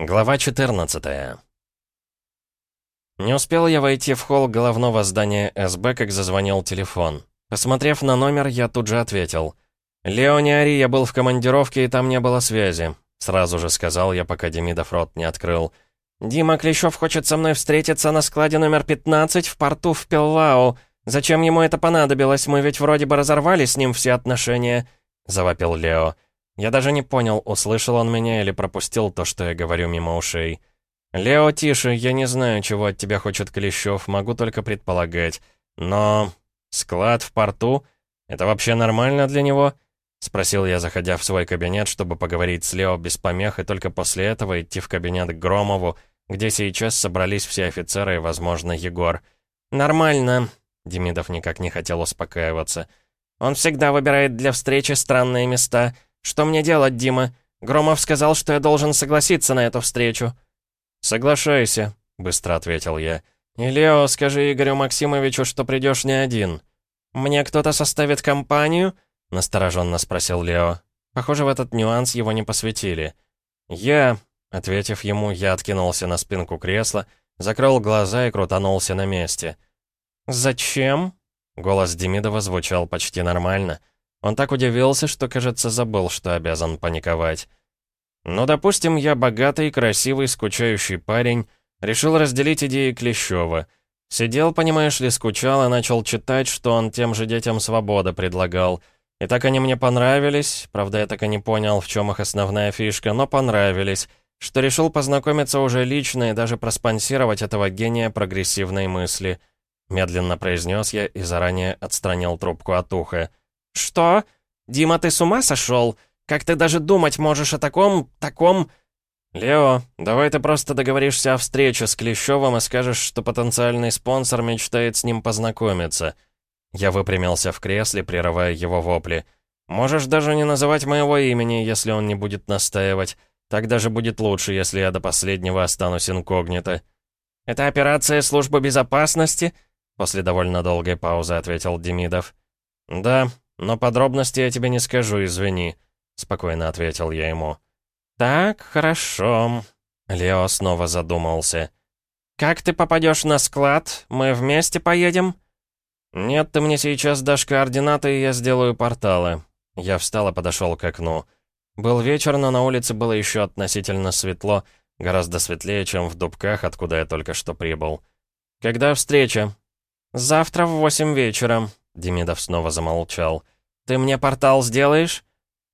Глава 14 Не успел я войти в холл головного здания СБ, как зазвонил телефон. Посмотрев на номер, я тут же ответил. «Лео, не я был в командировке, и там не было связи», — сразу же сказал я, пока Демидов рот не открыл. «Дима Клещев хочет со мной встретиться на складе номер 15 в порту в Пеллау. Зачем ему это понадобилось? Мы ведь вроде бы разорвали с ним все отношения», — завопил Лео. Я даже не понял, услышал он меня или пропустил то, что я говорю мимо ушей. «Лео, тише, я не знаю, чего от тебя хочет Клещев, могу только предполагать. Но... склад в порту? Это вообще нормально для него?» Спросил я, заходя в свой кабинет, чтобы поговорить с Лео без помех, и только после этого идти в кабинет к Громову, где сейчас собрались все офицеры и, возможно, Егор. «Нормально», — Демидов никак не хотел успокаиваться. «Он всегда выбирает для встречи странные места». «Что мне делать, Дима? Громов сказал, что я должен согласиться на эту встречу». «Соглашайся», — быстро ответил я. «И, Лео, скажи Игорю Максимовичу, что придешь не один». «Мне кто-то составит компанию?» — настороженно спросил Лео. Похоже, в этот нюанс его не посвятили. «Я», — ответив ему, я откинулся на спинку кресла, закрыл глаза и крутанулся на месте. «Зачем?» — голос Демидова звучал почти нормально — он так удивился, что, кажется, забыл, что обязан паниковать. «Ну, допустим, я богатый, красивый, скучающий парень, решил разделить идеи Клещева. Сидел, понимаешь ли, скучал и начал читать, что он тем же детям свобода предлагал. И так они мне понравились, правда, я так и не понял, в чем их основная фишка, но понравились, что решил познакомиться уже лично и даже проспонсировать этого гения прогрессивной мысли». Медленно произнес я и заранее отстранил трубку от уха. «Что? Дима, ты с ума сошел? Как ты даже думать можешь о таком... таком...» «Лео, давай ты просто договоришься о встрече с Клещевым и скажешь, что потенциальный спонсор мечтает с ним познакомиться». Я выпрямился в кресле, прерывая его вопли. «Можешь даже не называть моего имени, если он не будет настаивать. Так даже будет лучше, если я до последнего останусь инкогнито». «Это операция службы безопасности?» После довольно долгой паузы ответил Демидов. «Да, «Но подробности я тебе не скажу, извини», — спокойно ответил я ему. «Так, хорошо». Лео снова задумался. «Как ты попадешь на склад? Мы вместе поедем?» «Нет, ты мне сейчас дашь координаты, и я сделаю порталы». Я встал и подошел к окну. Был вечер, но на улице было еще относительно светло, гораздо светлее, чем в Дубках, откуда я только что прибыл. «Когда встреча?» «Завтра в восемь вечера», Демидов снова замолчал. «Ты мне портал сделаешь?»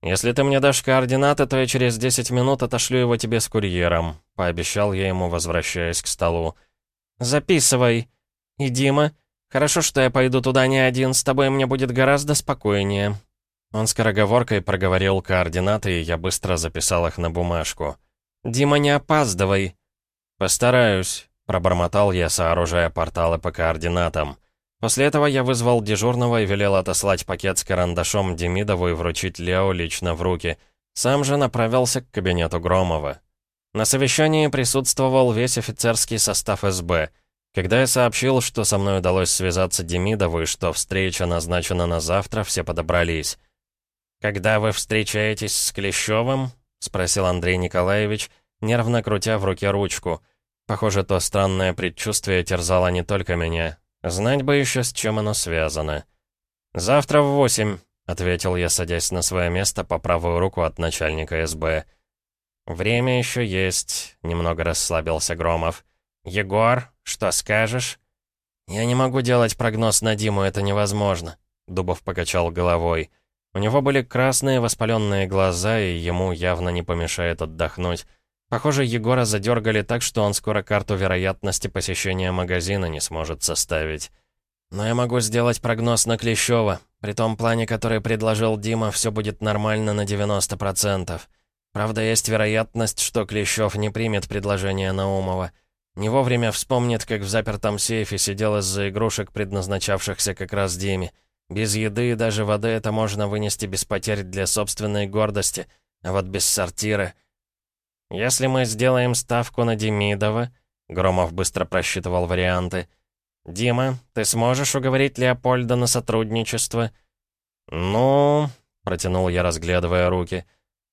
«Если ты мне дашь координаты, то я через 10 минут отошлю его тебе с курьером», — пообещал я ему, возвращаясь к столу. «Записывай. И Дима, хорошо, что я пойду туда не один, с тобой мне будет гораздо спокойнее». Он скороговоркой проговорил координаты, и я быстро записал их на бумажку. «Дима, не опаздывай». «Постараюсь», — пробормотал я, сооружая порталы по координатам. После этого я вызвал дежурного и велел отослать пакет с карандашом Демидову и вручить Лео лично в руки. Сам же направился к кабинету Громова. На совещании присутствовал весь офицерский состав СБ. Когда я сообщил, что со мной удалось связаться Демидову и что встреча назначена на завтра, все подобрались. «Когда вы встречаетесь с Клещевым?» — спросил Андрей Николаевич, нервно крутя в руке ручку. Похоже, то странное предчувствие терзало не только меня, Знать бы еще, с чем оно связано. «Завтра в восемь», — ответил я, садясь на свое место по правую руку от начальника СБ. «Время еще есть», — немного расслабился Громов. «Егор, что скажешь?» «Я не могу делать прогноз на Диму, это невозможно», — Дубов покачал головой. У него были красные воспаленные глаза, и ему явно не помешает отдохнуть. Похоже, Егора задергали так, что он скоро карту вероятности посещения магазина не сможет составить. Но я могу сделать прогноз на Клещева. При том плане, который предложил Дима, все будет нормально на 90%. Правда, есть вероятность, что Клещев не примет предложение Наумова. Не вовремя вспомнит, как в запертом сейфе сидел из-за игрушек, предназначавшихся как раз Диме. Без еды и даже воды это можно вынести без потерь для собственной гордости, а вот без сортира — «Если мы сделаем ставку на Демидова...» Громов быстро просчитывал варианты. «Дима, ты сможешь уговорить Леопольда на сотрудничество?» «Ну...» — протянул я, разглядывая руки.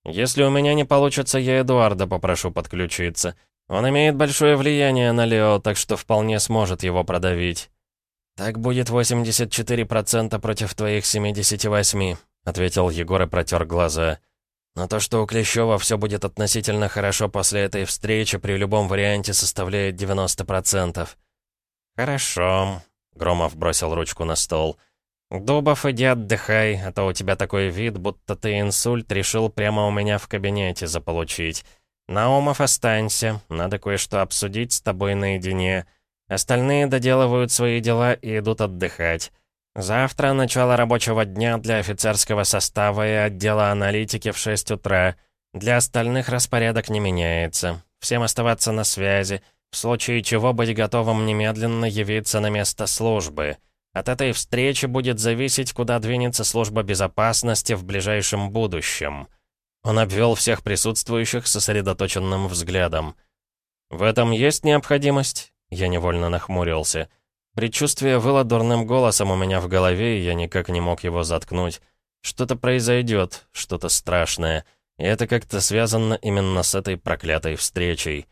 Если у меня не получится, я Эдуарда попрошу подключиться. Он имеет большое влияние на Лео, так что вполне сможет его продавить. «Так будет 84% против твоих 78», — ответил Егор и протер глаза. «Но то, что у Клещева все будет относительно хорошо после этой встречи, при любом варианте составляет 90%. «Хорошо», — Громов бросил ручку на стол. «Дубов, иди отдыхай, а то у тебя такой вид, будто ты инсульт решил прямо у меня в кабинете заполучить. Наумов, останься, надо кое-что обсудить с тобой наедине. Остальные доделывают свои дела и идут отдыхать. Завтра начало рабочего дня для офицерского состава и отдела аналитики в 6 утра. Для остальных распорядок не меняется. Всем оставаться на связи, в случае чего быть готовым немедленно явиться на место службы. От этой встречи будет зависеть, куда двинется служба безопасности в ближайшем будущем. Он обвел всех присутствующих сосредоточенным взглядом. «В этом есть необходимость?» Я невольно нахмурился. Предчувствие выло дурным голосом у меня в голове, и я никак не мог его заткнуть. Что-то произойдет, что-то страшное. И это как-то связано именно с этой проклятой встречей.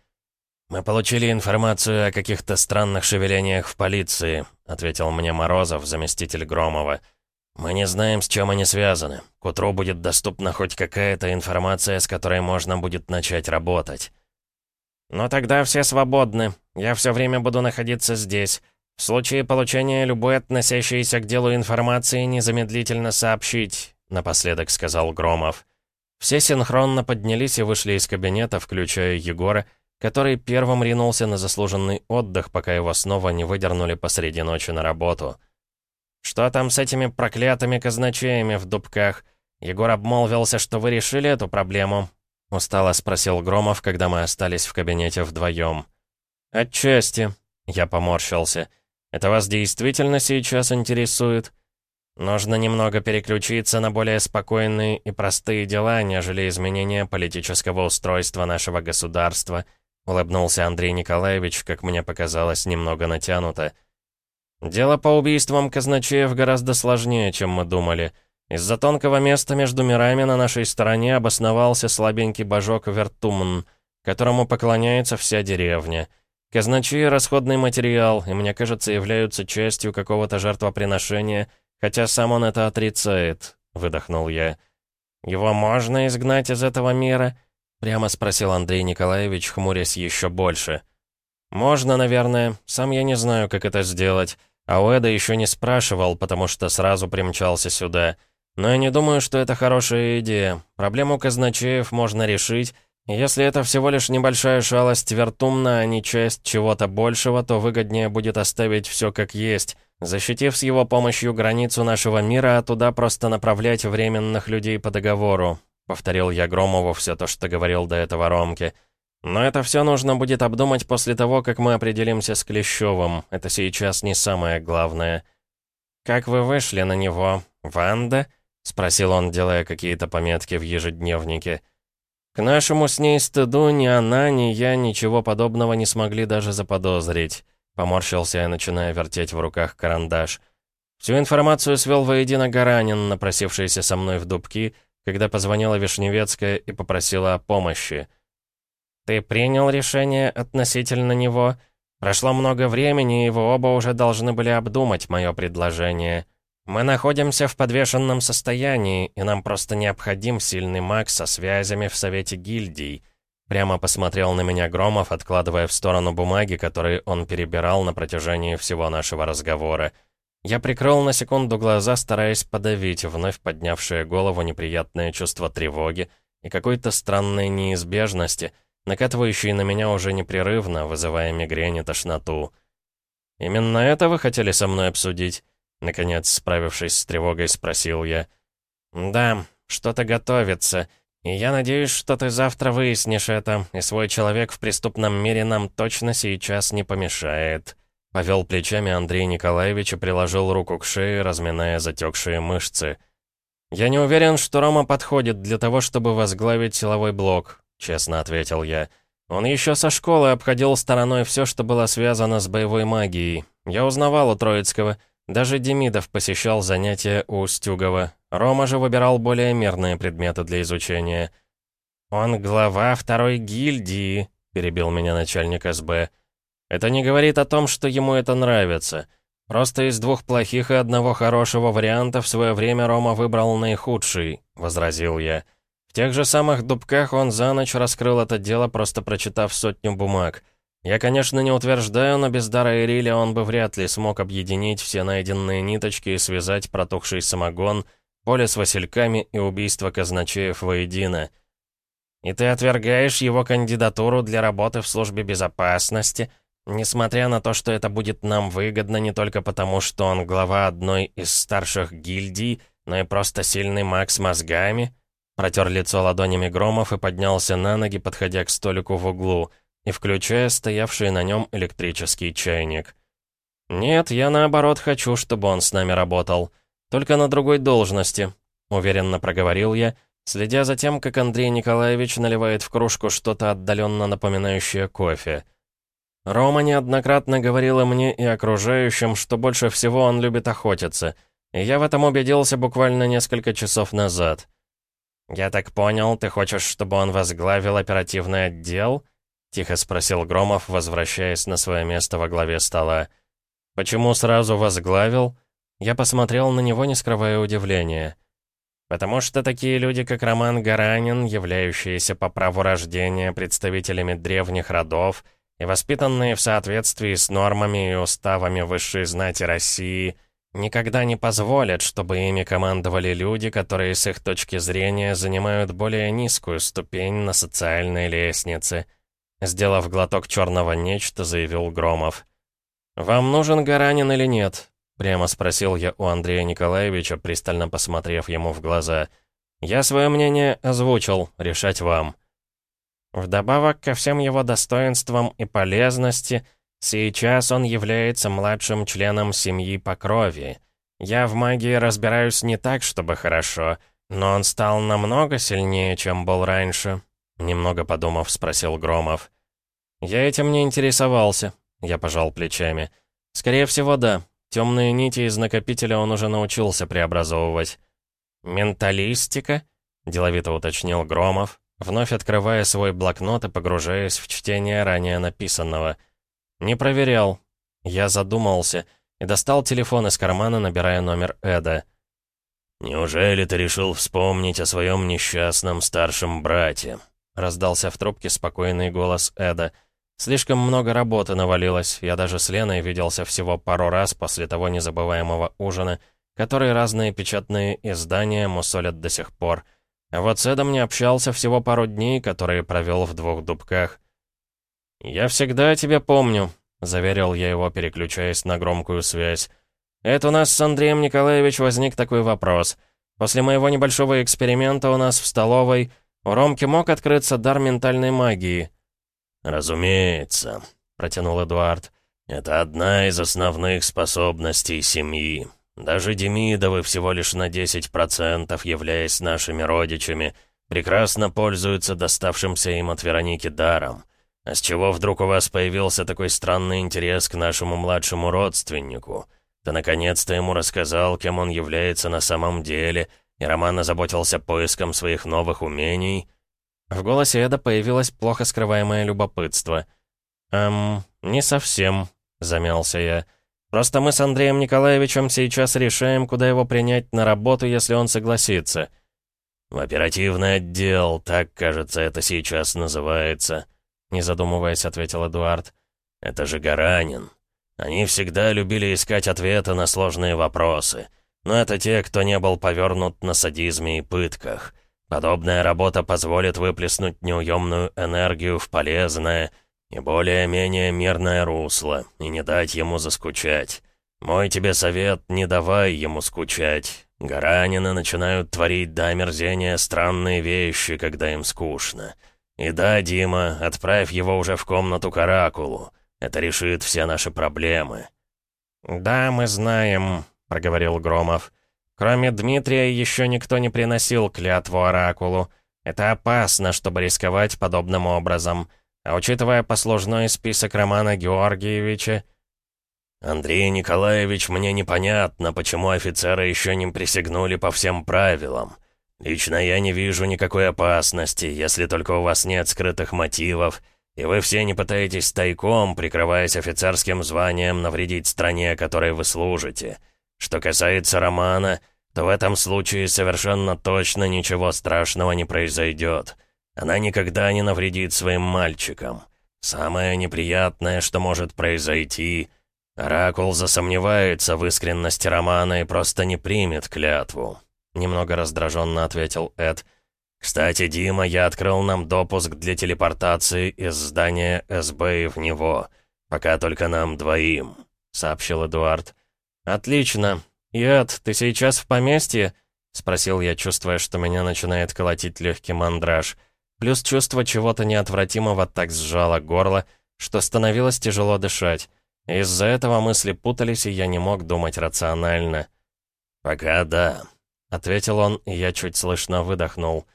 «Мы получили информацию о каких-то странных шевелениях в полиции», ответил мне Морозов, заместитель Громова. «Мы не знаем, с чем они связаны. К утру будет доступна хоть какая-то информация, с которой можно будет начать работать». «Но тогда все свободны. Я все время буду находиться здесь. В случае получения любой относящейся к делу информации незамедлительно сообщить», напоследок сказал Громов. Все синхронно поднялись и вышли из кабинета, включая Егора, который первым ринулся на заслуженный отдых, пока его снова не выдернули посреди ночи на работу. «Что там с этими проклятыми казначеями в дубках? Егор обмолвился, что вы решили эту проблему?» Устало спросил Громов, когда мы остались в кабинете вдвоем. «Отчасти», — я поморщился. «Это вас действительно сейчас интересует?» «Нужно немного переключиться на более спокойные и простые дела, нежели изменение политического устройства нашего государства», улыбнулся Андрей Николаевич, как мне показалось, немного натянуто. «Дело по убийствам казначеев гораздо сложнее, чем мы думали. Из-за тонкого места между мирами на нашей стороне обосновался слабенький божок Вертумн, которому поклоняется вся деревня. Казначеи — расходный материал, и, мне кажется, являются частью какого-то жертвоприношения, хотя сам он это отрицает», — выдохнул я. «Его можно изгнать из этого мира?» Прямо спросил Андрей Николаевич, хмурясь еще больше. «Можно, наверное. Сам я не знаю, как это сделать. А у Эда еще не спрашивал, потому что сразу примчался сюда. Но я не думаю, что это хорошая идея. Проблему казначеев можно решить. Если это всего лишь небольшая шалость Вертумна, а не часть чего-то большего, то выгоднее будет оставить все как есть, защитив с его помощью границу нашего мира, а туда просто направлять временных людей по договору. Повторил я Громову все то, что говорил до этого Ромке. Но это все нужно будет обдумать после того, как мы определимся с Клещевым. Это сейчас не самое главное. «Как вы вышли на него? Ванда?» — спросил он, делая какие-то пометки в ежедневнике. К нашему с ней стыду ни она, ни я ничего подобного не смогли даже заподозрить. Поморщился я, начиная вертеть в руках карандаш. Всю информацию свел воедино Гаранин, напросившийся со мной в дубки, когда позвонила Вишневецкая и попросила о помощи. «Ты принял решение относительно него? Прошло много времени, и вы оба уже должны были обдумать мое предложение. Мы находимся в подвешенном состоянии, и нам просто необходим сильный маг со связями в Совете Гильдий». Прямо посмотрел на меня Громов, откладывая в сторону бумаги, которые он перебирал на протяжении всего нашего разговора. Я прикрыл на секунду глаза, стараясь подавить вновь поднявшее голову неприятное чувство тревоги и какой-то странной неизбежности, накатывающей на меня уже непрерывно, вызывая мигрень и тошноту. «Именно это вы хотели со мной обсудить?» Наконец, справившись с тревогой, спросил я. «Да, что-то готовится, и я надеюсь, что ты завтра выяснишь это, и свой человек в преступном мире нам точно сейчас не помешает». Повел плечами Андрей Николаевич и приложил руку к шее, разминая затекшие мышцы. «Я не уверен, что Рома подходит для того, чтобы возглавить силовой блок», — честно ответил я. «Он еще со школы обходил стороной все, что было связано с боевой магией. Я узнавал у Троицкого. Даже Демидов посещал занятия у Стюгова. Рома же выбирал более мирные предметы для изучения. «Он глава второй гильдии», — перебил меня начальник СБ. «Это не говорит о том, что ему это нравится. Просто из двух плохих и одного хорошего варианта в свое время Рома выбрал наихудший», — возразил я. В тех же самых дубках он за ночь раскрыл это дело, просто прочитав сотню бумаг. Я, конечно, не утверждаю, но без дара Ириля он бы вряд ли смог объединить все найденные ниточки и связать протухший самогон, поле с васильками и убийство казначеев воедино. И ты отвергаешь его кандидатуру для работы в службе безопасности, несмотря на то, что это будет нам выгодно не только потому, что он глава одной из старших гильдий, но и просто сильный маг с мозгами?» Протер лицо ладонями Громов и поднялся на ноги, подходя к столику в углу и включая стоявший на нем электрический чайник. «Нет, я наоборот хочу, чтобы он с нами работал. Только на другой должности», — уверенно проговорил я, — следя за тем, как Андрей Николаевич наливает в кружку что-то отдаленно напоминающее кофе. Рома неоднократно говорила мне и окружающим, что больше всего он любит охотиться, и я в этом убедился буквально несколько часов назад. «Я так понял, ты хочешь, чтобы он возглавил оперативный отдел?» — тихо спросил Громов, возвращаясь на свое место во главе стола. «Почему сразу возглавил?» Я посмотрел на него, не скрывая удивления. Потому что такие люди, как Роман Гаранин, являющиеся по праву рождения представителями древних родов и воспитанные в соответствии с нормами и уставами высшей знати России, никогда не позволят, чтобы ими командовали люди, которые с их точки зрения занимают более низкую ступень на социальной лестнице. Сделав глоток черного нечто, заявил Громов. «Вам нужен Гаранин или нет? Прямо спросил я у Андрея Николаевича, пристально посмотрев ему в глаза. «Я свое мнение озвучил, решать вам». Вдобавок ко всем его достоинствам и полезности, сейчас он является младшим членом семьи по крови. Я в магии разбираюсь не так, чтобы хорошо, но он стал намного сильнее, чем был раньше», немного подумав, спросил Громов. «Я этим не интересовался», — я пожал плечами. «Скорее всего, да. Темные нити из накопителя он уже научился преобразовывать. «Менталистика?» — деловито уточнил Громов, вновь открывая свой блокнот и погружаясь в чтение ранее написанного. «Не проверял». Я задумался и достал телефон из кармана, набирая номер Эда. «Неужели ты решил вспомнить о своем несчастном старшем брате?» — раздался в трубке спокойный голос Эда — Слишком много работы навалилось, я даже с Леной виделся всего пару раз после того незабываемого ужина, который разные печатные издания мусолят до сих пор. А вот с Эдом не общался всего пару дней, которые провел в двух дубках. «Я всегда тебя помню», — заверил я его, переключаясь на громкую связь. «Это у нас с Андреем Николаевич возник такой вопрос. После моего небольшого эксперимента у нас в столовой у Ромки мог открыться дар ментальной магии». «Разумеется», — протянул Эдуард. «Это одна из основных способностей семьи. Даже Демидовы всего лишь на 10%, являясь нашими родичами, прекрасно пользуются доставшимся им от Вероники даром. А с чего вдруг у вас появился такой странный интерес к нашему младшему родственнику? Ты наконец-то ему рассказал, кем он является на самом деле, и Роман озаботился поиском своих новых умений?» В голосе Эда появилось плохо скрываемое любопытство. «Эм, не совсем», — замялся я. «Просто мы с Андреем Николаевичем сейчас решаем, куда его принять на работу, если он согласится». «В оперативный отдел, так, кажется, это сейчас называется», — не задумываясь, ответил Эдуард. «Это же Гаранин. Они всегда любили искать ответы на сложные вопросы. Но это те, кто не был повернут на садизме и пытках. Подобная работа позволит выплеснуть неуемную энергию в полезное и более-менее мирное русло, и не дать ему заскучать. Мой тебе совет, не давай ему скучать. Гаранины начинают творить до омерзения странные вещи, когда им скучно. И да, Дима, отправь его уже в комнату к Оракулу. Это решит все наши проблемы». «Да, мы знаем», — проговорил Громов. Кроме Дмитрия, еще никто не приносил клятву Оракулу. Это опасно, чтобы рисковать подобным образом. А учитывая послужной список Романа Георгиевича... «Андрей Николаевич, мне непонятно, почему офицеры еще не присягнули по всем правилам. Лично я не вижу никакой опасности, если только у вас нет скрытых мотивов, и вы все не пытаетесь тайком, прикрываясь офицерским званием, навредить стране, которой вы служите. Что касается Романа, то в этом случае совершенно точно ничего страшного не произойдет. Она никогда не навредит своим мальчикам. Самое неприятное, что может произойти, Оракул засомневается в искренности Романа и просто не примет клятву. Немного раздраженно ответил Эд. «Кстати, Дима, я открыл нам допуск для телепортации из здания СБ в него. Пока только нам двоим», — сообщил Эдуард. «Отлично. Эд, ты сейчас в поместье?» — спросил я, чувствуя, что меня начинает колотить легкий мандраж. Плюс чувство чего-то неотвратимого так сжало горло, что становилось тяжело дышать. Из-за этого мысли путались, и я не мог думать рационально. «Пока да», — ответил он, и я чуть слышно выдохнул.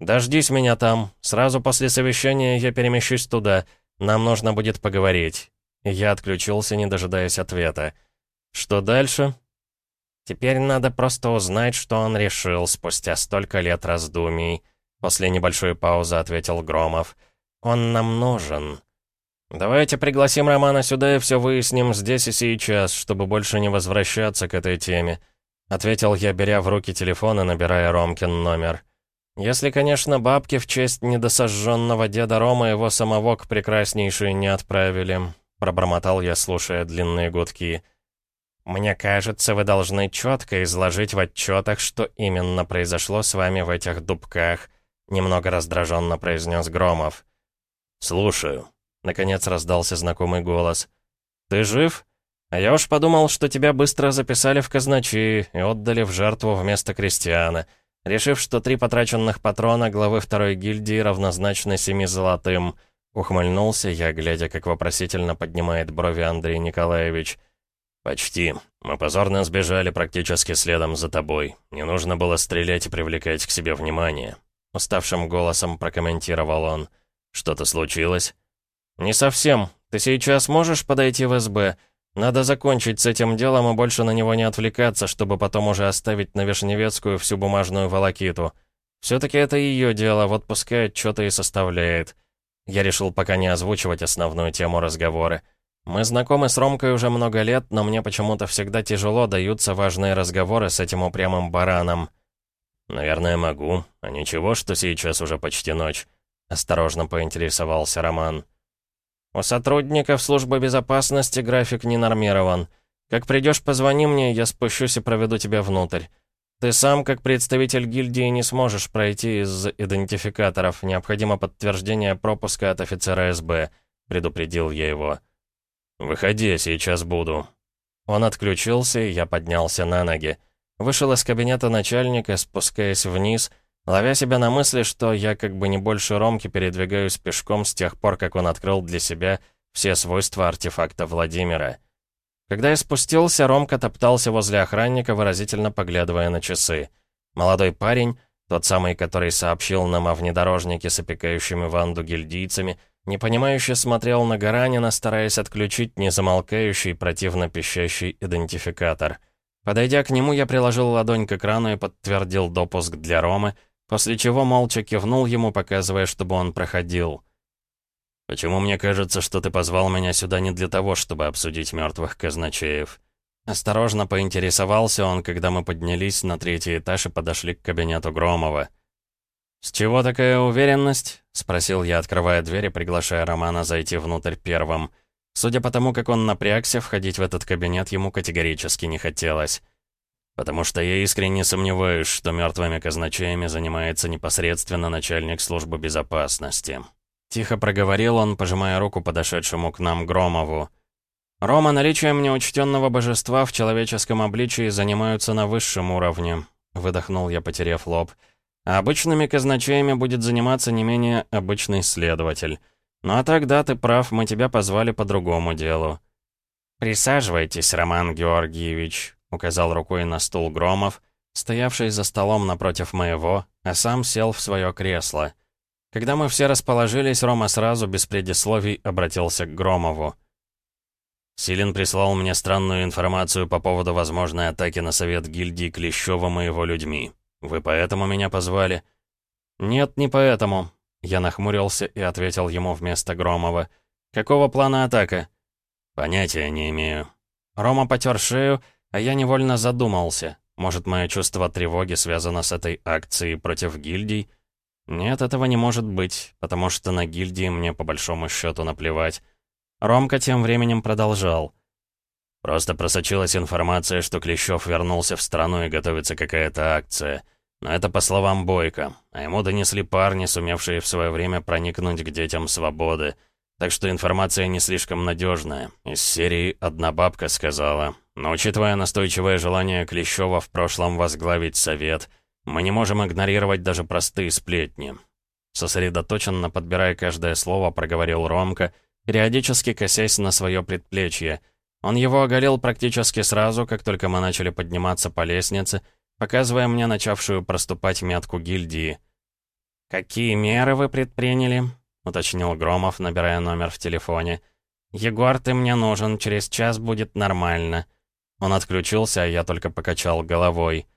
«Дождись меня там. Сразу после совещания я перемещусь туда. Нам нужно будет поговорить». Я отключился, не дожидаясь ответа. «Что дальше?» «Теперь надо просто узнать, что он решил спустя столько лет раздумий», — после небольшой паузы ответил Громов. «Он нам нужен». «Давайте пригласим Романа сюда и все выясним здесь и сейчас, чтобы больше не возвращаться к этой теме», — ответил я, беря в руки телефон и набирая Ромкин номер. «Если, конечно, бабки в честь недосожженного деда Рома его самого к прекраснейшей не отправили», — пробормотал я, слушая длинные гудки. «Мне кажется, вы должны четко изложить в отчетах, что именно произошло с вами в этих дубках», — немного раздраженно произнес Громов. «Слушаю», — наконец раздался знакомый голос. «Ты жив?» А я уж подумал, что тебя быстро записали в казначи и отдали в жертву вместо крестьяна, решив, что три потраченных патрона главы второй гильдии равнозначны семи золотым. Ухмыльнулся я, глядя, как вопросительно поднимает брови Андрей Николаевич. «Почти. Мы позорно сбежали практически следом за тобой. Не нужно было стрелять и привлекать к себе внимание». Уставшим голосом прокомментировал он. «Что-то случилось?» «Не совсем. Ты сейчас можешь подойти в СБ?» Надо закончить с этим делом и больше на него не отвлекаться, чтобы потом уже оставить на Вишневецкую всю бумажную волокиту. Все-таки это ее дело, вот пускай что-то и составляет. Я решил пока не озвучивать основную тему разговора. Мы знакомы с Ромкой уже много лет, но мне почему-то всегда тяжело даются важные разговоры с этим упрямым бараном. «Наверное, могу. А ничего, что сейчас уже почти ночь?» Осторожно поинтересовался Роман. У сотрудников службы безопасности график не нормирован. Как придешь, позвони мне, я спущусь и проведу тебя внутрь. Ты сам, как представитель гильдии, не сможешь пройти из идентификаторов. Необходимо подтверждение пропуска от офицера СБ», — предупредил я его. «Выходи, сейчас буду». Он отключился, и я поднялся на ноги. Вышел из кабинета начальника, спускаясь вниз — ловя себя на мысли, что я как бы не больше Ромки передвигаюсь пешком с тех пор, как он открыл для себя все свойства артефакта Владимира. Когда я спустился, Ромка топтался возле охранника, выразительно поглядывая на часы. Молодой парень, тот самый, который сообщил нам о внедорожнике с опекающими Ванду гильдийцами, непонимающе смотрел на Гаранина, стараясь отключить незамолкающий противно пищащий идентификатор. Подойдя к нему, я приложил ладонь к экрану и подтвердил допуск для Ромы, После чего молча кивнул ему, показывая, чтобы он проходил. «Почему мне кажется, что ты позвал меня сюда не для того, чтобы обсудить мертвых казначеев?» Осторожно поинтересовался он, когда мы поднялись на третий этаж и подошли к кабинету Громова. «С чего такая уверенность?» — спросил я, открывая дверь и приглашая Романа зайти внутрь первым. Судя по тому, как он напрягся, входить в этот кабинет ему категорически не хотелось. Потому что я искренне сомневаюсь, что мертвыми казначеями занимается непосредственно начальник службы безопасности. Тихо проговорил он, пожимая руку подошедшему к нам Громову. «Рома, наличием неучтенного божества в человеческом обличии занимаются на высшем уровне», — выдохнул я, потеряв лоб. «А обычными казначеями будет заниматься не менее обычный следователь. Ну а так, да, ты прав, мы тебя позвали по другому делу». «Присаживайтесь, Роман Георгиевич», — указал рукой на стул Громов, стоявший за столом напротив моего, а сам сел в свое кресло. Когда мы все расположились, Рома сразу, без предисловий, обратился к Громову. Силин прислал мне странную информацию по поводу возможной атаки на совет гильдии Клещёвым и его людьми. Вы поэтому меня позвали?» «Нет, не поэтому». Я нахмурился и ответил ему вместо Громова. «Какого плана атака?» «Понятия не имею». Рома потер шею, а я невольно задумался. Может, мое чувство тревоги связано с этой акцией против гильдий? Нет, этого не может быть, потому что на гильдии мне по большому счету наплевать. Ромка тем временем продолжал. Просто просочилась информация, что Клещев вернулся в страну и готовится какая-то акция. Но это по словам Бойко, а ему донесли парни, сумевшие в свое время проникнуть к детям свободы. Так что информация не слишком надежная. Из серии «Одна бабка» сказала. Но учитывая настойчивое желание Клещева в прошлом возглавить совет, мы не можем игнорировать даже простые сплетни. Сосредоточенно подбирая каждое слово, проговорил Ромка — периодически косясь на свое предплечье. Он его оголил практически сразу, как только мы начали подниматься по лестнице, показывая мне начавшую проступать метку гильдии. «Какие меры вы предприняли?» — уточнил Громов, набирая номер в телефоне. «Егор, ты мне нужен, через час будет нормально». Он отключился, а я только покачал головой.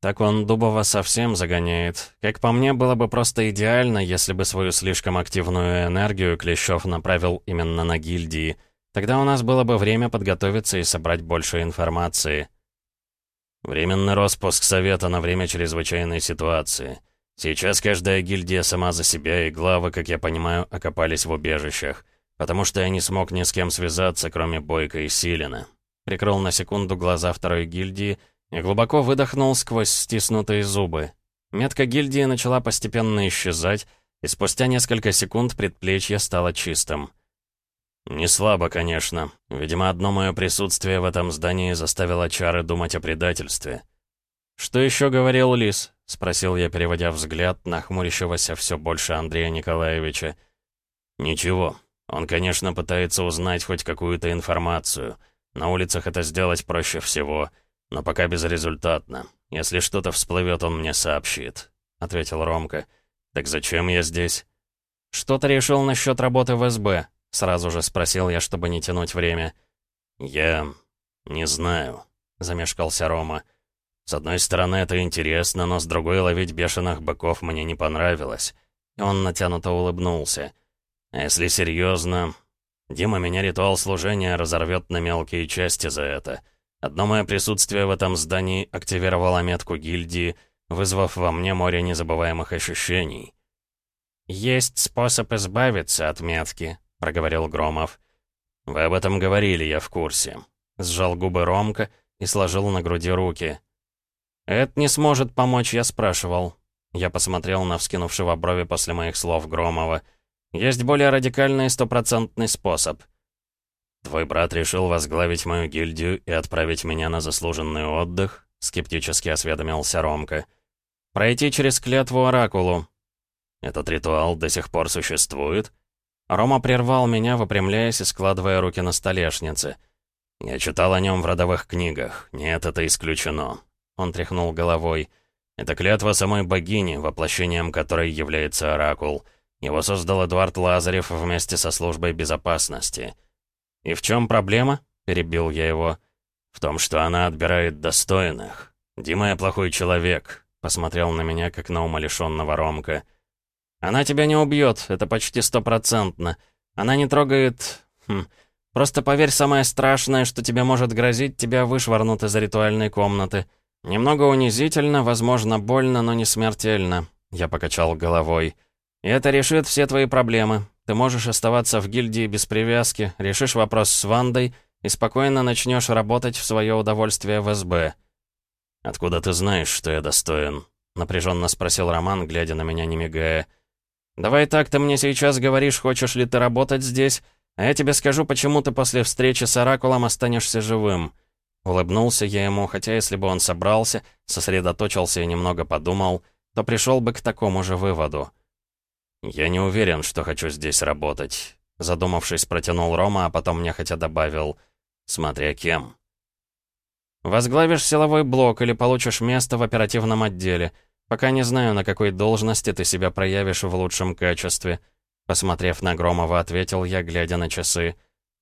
Так он Дубова совсем загоняет. Как по мне, было бы просто идеально, если бы свою слишком активную энергию Клещев направил именно на гильдии. Тогда у нас было бы время подготовиться и собрать больше информации. Временный распуск совета на время чрезвычайной ситуации. Сейчас каждая гильдия сама за себя, и главы, как я понимаю, окопались в убежищах. Потому что я не смог ни с кем связаться, кроме Бойко и Силина. Прикрыл на секунду глаза второй гильдии — и глубоко выдохнул сквозь стиснутые зубы. Метка гильдии начала постепенно исчезать, и спустя несколько секунд предплечье стало чистым. «Не слабо, конечно. Видимо, одно мое присутствие в этом здании заставило чары думать о предательстве». «Что еще говорил Лис?» — спросил я, переводя взгляд на хмурящегося все больше Андрея Николаевича. «Ничего. Он, конечно, пытается узнать хоть какую-то информацию. На улицах это сделать проще всего». Но пока безрезультатно. Если что-то всплывет, он мне сообщит», — ответил Ромка. «Так зачем я здесь?» «Что ты решил насчет работы в СБ?» — сразу же спросил я, чтобы не тянуть время. «Я... не знаю», — замешкался Рома. «С одной стороны, это интересно, но с другой ловить бешеных быков мне не понравилось». Он натянуто улыбнулся. «А если серьезно, Дима меня ритуал служения разорвет на мелкие части за это». Одно мое присутствие в этом здании активировало метку гильдии, вызвав во мне море незабываемых ощущений. «Есть способ избавиться от метки», — проговорил Громов. «Вы об этом говорили, я в курсе». Сжал губы Ромка и сложил на груди руки. «Это не сможет помочь, я спрашивал». Я посмотрел на вскинувшего брови после моих слов Громова. «Есть более радикальный стопроцентный способ». «Твой брат решил возглавить мою гильдию и отправить меня на заслуженный отдых?» — скептически осведомился Ромка. «Пройти через клятву Оракулу». «Этот ритуал до сих пор существует?» Рома прервал меня, выпрямляясь и складывая руки на столешнице. «Я читал о нем в родовых книгах. Нет, это исключено». Он тряхнул головой. «Это клятва самой богини, воплощением которой является Оракул. Его создал Эдуард Лазарев вместе со службой безопасности». «И в чем проблема?» — перебил я его. «В том, что она отбирает достойных. Дима я плохой человек», — посмотрел на меня, как на умалишенного Ромка. «Она тебя не убьет, это почти стопроцентно. Она не трогает... Хм. Просто поверь, самое страшное, что тебе может грозить, тебя вышвырнут из ритуальной комнаты. Немного унизительно, возможно, больно, но не смертельно». Я покачал головой. «И это решит все твои проблемы. Ты можешь оставаться в гильдии без привязки, решишь вопрос с Вандой и спокойно начнешь работать в свое удовольствие в СБ». «Откуда ты знаешь, что я достоин?» — напряженно спросил Роман, глядя на меня, не мигая. «Давай так, ты мне сейчас говоришь, хочешь ли ты работать здесь, а я тебе скажу, почему ты после встречи с Оракулом останешься живым». Улыбнулся я ему, хотя если бы он собрался, сосредоточился и немного подумал, то пришел бы к такому же выводу. «Я не уверен, что хочу здесь работать», — задумавшись, протянул Рома, а потом нехотя добавил, «смотря кем». «Возглавишь силовой блок или получишь место в оперативном отделе. Пока не знаю, на какой должности ты себя проявишь в лучшем качестве». Посмотрев на Громова, ответил я, глядя на часы.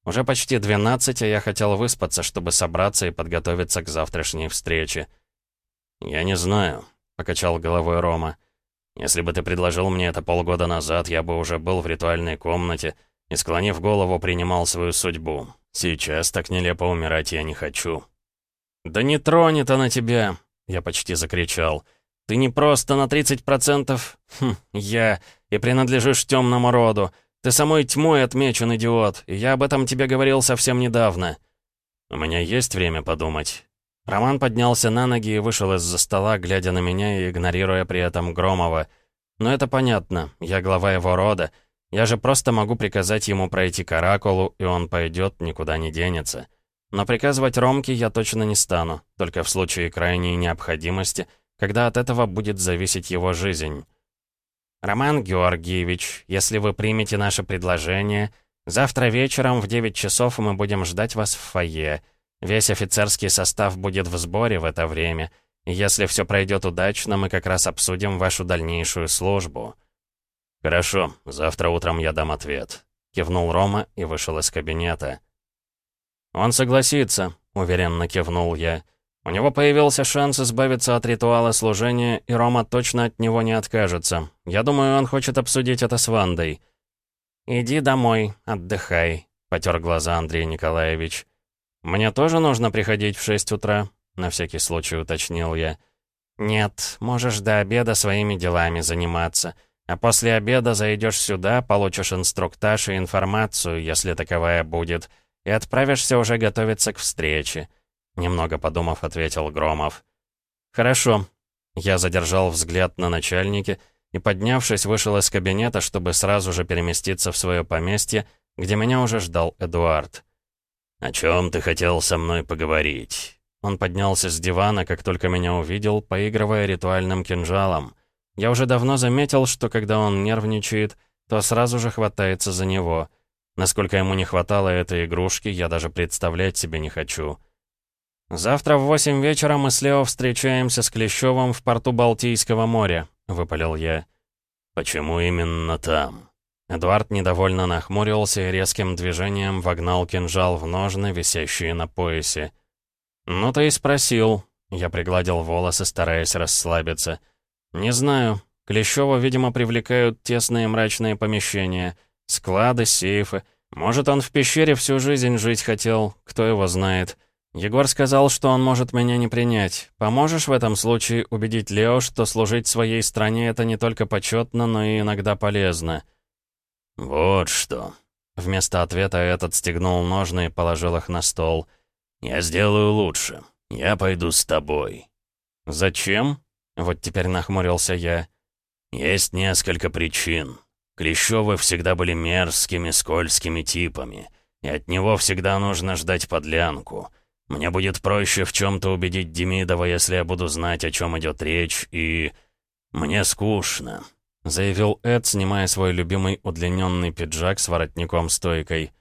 «Уже почти двенадцать, а я хотел выспаться, чтобы собраться и подготовиться к завтрашней встрече». «Я не знаю. — покачал головой Рома. «Если бы ты предложил мне это полгода назад, я бы уже был в ритуальной комнате и, склонив голову, принимал свою судьбу. Сейчас так нелепо умирать я не хочу». «Да не тронет она тебя!» — я почти закричал. «Ты не просто на 30%, хм, я, и принадлежишь темному роду. Ты самой тьмой отмечен, идиот, и я об этом тебе говорил совсем недавно». «У меня есть время подумать». Роман поднялся на ноги и вышел из-за стола, глядя на меня и игнорируя при этом Громова. «Но это понятно, я глава его рода. Я же просто могу приказать ему пройти к Оракулу, и он пойдет, никуда не денется. Но приказывать Ромке я точно не стану, только в случае крайней необходимости, когда от этого будет зависеть его жизнь. «Роман Георгиевич, если вы примете наше предложение, завтра вечером в 9 часов мы будем ждать вас в фойе. Весь офицерский состав будет в сборе в это время, и если все пройдет удачно, мы как раз обсудим вашу дальнейшую службу». «Хорошо, завтра утром я дам ответ», — кивнул Рома и вышел из кабинета. «Он согласится», — уверенно кивнул я. «У него появился шанс избавиться от ритуала служения, и Рома точно от него не откажется. Я думаю, он хочет обсудить это с Вандой». «Иди домой, отдыхай», — потер глаза Андрей Николаевич. «Мне тоже нужно приходить в шесть утра?» — на всякий случай уточнил я. «Нет, можешь до обеда своими делами заниматься. А после обеда зайдешь сюда, получишь инструктаж и информацию, если таковая будет» и отправишься уже готовиться к встрече», — немного подумав, ответил Громов. «Хорошо». Я задержал взгляд на начальнике и, поднявшись, вышел из кабинета, чтобы сразу же переместиться в свое поместье, где меня уже ждал Эдуард. «О чем ты хотел со мной поговорить?» Он поднялся с дивана, как только меня увидел, поигрывая ритуальным кинжалом. Я уже давно заметил, что когда он нервничает, то сразу же хватается за него — Насколько ему не хватало этой игрушки, я даже представлять себе не хочу. «Завтра в восемь вечера мы с Лео встречаемся с Клещевым в порту Балтийского моря», — выпалил я. «Почему именно там?» Эдуард недовольно нахмурился и резким движением вогнал кинжал в ножны, висящие на поясе. «Ну ты и спросил». Я пригладил волосы, стараясь расслабиться. «Не знаю. Клещева, видимо, привлекают тесные мрачные помещения. Склады, сейфы. Может, он в пещере всю жизнь жить хотел, кто его знает. Егор сказал, что он может меня не принять. Поможешь в этом случае убедить Лео, что служить своей стране это не только почетно, но и иногда полезно? Вот что. Вместо ответа этот стегнул ножны и положил их на стол. Я сделаю лучше. Я пойду с тобой. Зачем? Вот теперь нахмурился я. Есть несколько причин. Клещевы всегда были мерзкими, скользкими типами, и от него всегда нужно ждать подлянку. Мне будет проще в чем-то убедить Демидова, если я буду знать, о чем идет речь, и... Мне скучно», — заявил Эд, снимая свой любимый удлиненный пиджак с воротником-стойкой.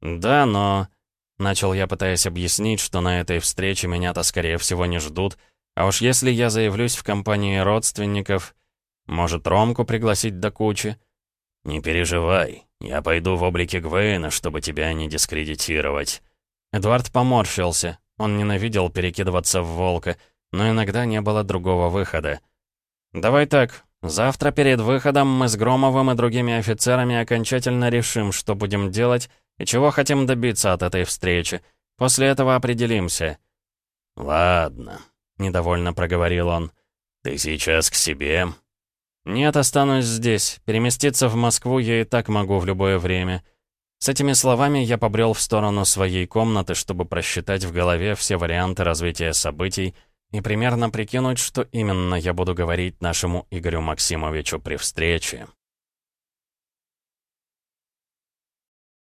«Да, но...» — начал я, пытаясь объяснить, что на этой встрече меня-то, скорее всего, не ждут, а уж если я заявлюсь в компании родственников, может, Ромку пригласить до кучи? «Не переживай, я пойду в облике Гвейна, чтобы тебя не дискредитировать». Эдуард поморщился. Он ненавидел перекидываться в волка, но иногда не было другого выхода. «Давай так. Завтра перед выходом мы с Громовым и другими офицерами окончательно решим, что будем делать и чего хотим добиться от этой встречи. После этого определимся». «Ладно», — недовольно проговорил он. «Ты сейчас к себе?» «Нет, останусь здесь. Переместиться в Москву я и так могу в любое время». С этими словами я побрел в сторону своей комнаты, чтобы просчитать в голове все варианты развития событий и примерно прикинуть, что именно я буду говорить нашему Игорю Максимовичу при встрече.